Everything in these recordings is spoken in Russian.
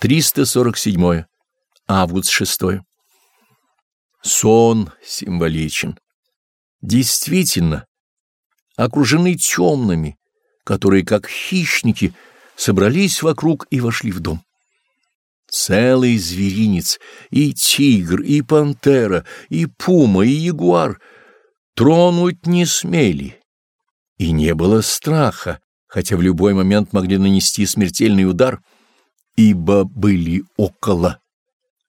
347. Август 6. Сон символичен. Действительно, окружены темными, которые, как хищники, собрались вокруг и вошли в дом. Целый зверинец, и тигр, и пантера, и пума, и ягуар тронуть не смели. И не было страха, хотя в любой момент могли нанести смертельный удар — ибо были около,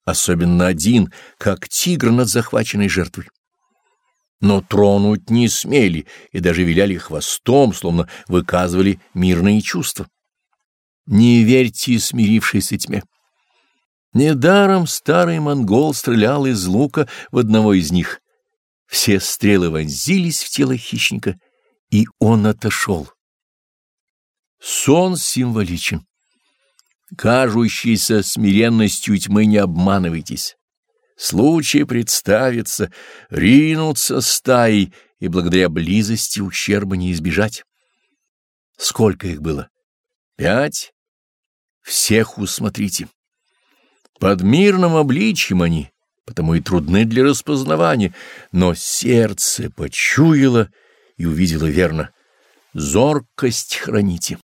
особенно один, как тигр над захваченной жертвой. Но тронуть не смели и даже виляли хвостом, словно выказывали мирные чувства. Не верьте смирившейся тьме. Недаром старый монгол стрелял из лука в одного из них. Все стрелы вонзились в тело хищника, и он отошел. Сон символичен. Кажущейся смиренностью тьмы не обманывайтесь. Случай представится, ринуться стаей, и благодаря близости ущерба не избежать. Сколько их было? Пять? Всех усмотрите. Под мирным обличьем они, потому и трудны для распознавания, но сердце почуяло и увидело верно. Зоркость храните.